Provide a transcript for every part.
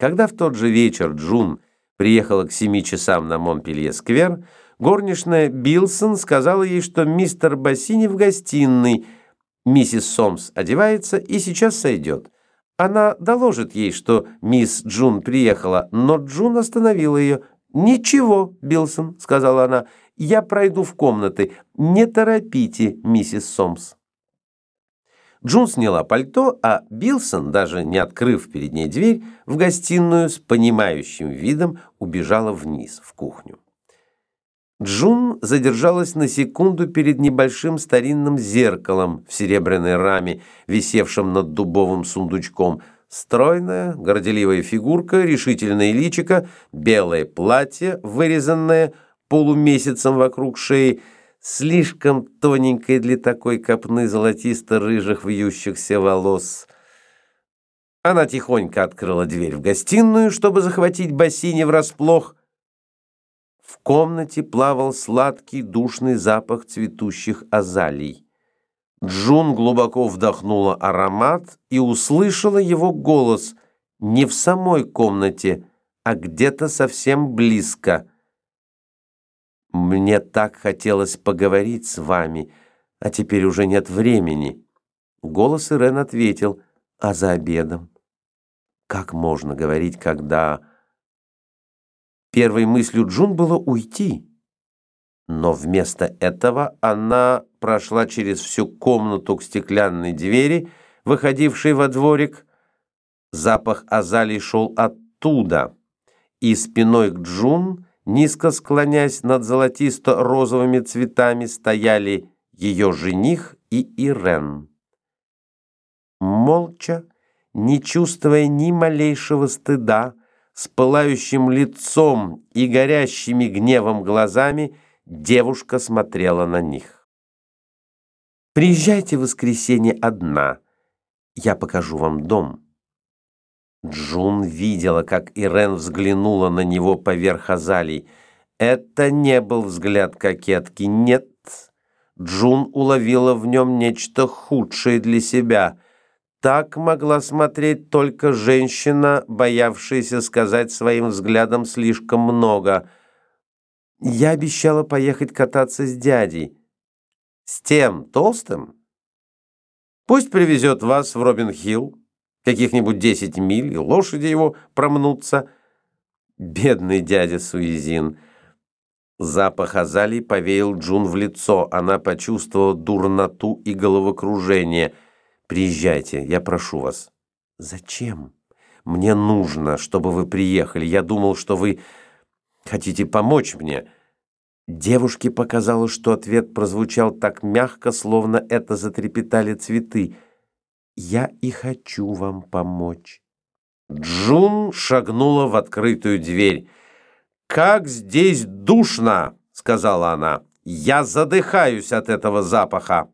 Когда в тот же вечер Джун приехала к семи часам на Монпелье-сквер, горничная Билсон сказала ей, что мистер Бассини в гостиной, миссис Сомс одевается и сейчас сойдет. Она доложит ей, что мисс Джун приехала, но Джун остановила ее. «Ничего, Билсон», — сказала она, — «я пройду в комнаты. Не торопите, миссис Сомс». Джун сняла пальто, а Билсон, даже не открыв перед ней дверь, в гостиную с понимающим видом убежала вниз, в кухню. Джун задержалась на секунду перед небольшим старинным зеркалом в серебряной раме, висевшим над дубовым сундучком. Стройная, горделивая фигурка, решительное личико, белое платье, вырезанное полумесяцем вокруг шеи — слишком тоненькой для такой копны золотисто-рыжих вьющихся волос. Она тихонько открыла дверь в гостиную, чтобы захватить бассейне врасплох. В комнате плавал сладкий душный запах цветущих азалий. Джун глубоко вдохнула аромат и услышала его голос не в самой комнате, а где-то совсем близко — мне так хотелось поговорить с вами, а теперь уже нет времени. Голос Ирен ответил, а за обедом? Как можно говорить, когда... Первой мыслью Джун было уйти. Но вместо этого она прошла через всю комнату к стеклянной двери, выходившей во дворик. Запах азалий шел оттуда, и спиной к Джун Низко склонясь над золотисто-розовыми цветами, стояли ее жених и Ирен. Молча, не чувствуя ни малейшего стыда, с пылающим лицом и горящими гневом глазами, девушка смотрела на них. «Приезжайте в воскресенье одна, я покажу вам дом». Джун видела, как Ирен взглянула на него поверх азалий. Это не был взгляд кокетки, нет. Джун уловила в нем нечто худшее для себя. Так могла смотреть только женщина, боявшаяся сказать своим взглядом слишком много. «Я обещала поехать кататься с дядей». «С тем толстым?» «Пусть привезет вас в Робин-Хилл» каких-нибудь десять миль, и лошади его промнутся. Бедный дядя Суизин. Запах азалий повеял Джун в лицо. Она почувствовала дурноту и головокружение. «Приезжайте, я прошу вас». «Зачем? Мне нужно, чтобы вы приехали. Я думал, что вы хотите помочь мне». Девушке показалось, что ответ прозвучал так мягко, словно это затрепетали цветы – я и хочу вам помочь». Джун шагнула в открытую дверь. «Как здесь душно!» — сказала она. «Я задыхаюсь от этого запаха!»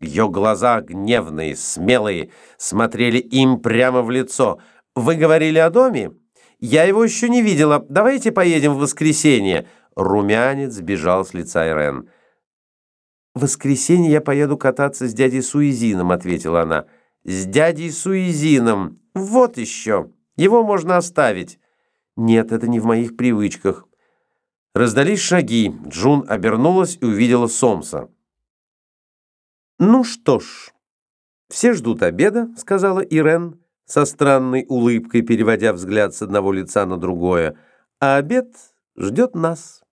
Ее глаза, гневные, смелые, смотрели им прямо в лицо. «Вы говорили о доме? Я его еще не видела. Давайте поедем в воскресенье». Румянец бежал с лица Ирен. «В воскресенье я поеду кататься с дядей Суизином», — ответила она с дядей Суизином. Вот еще. Его можно оставить. Нет, это не в моих привычках. Раздались шаги. Джун обернулась и увидела Сомса. «Ну что ж, все ждут обеда», — сказала Ирен, со странной улыбкой переводя взгляд с одного лица на другое, «а обед ждет нас».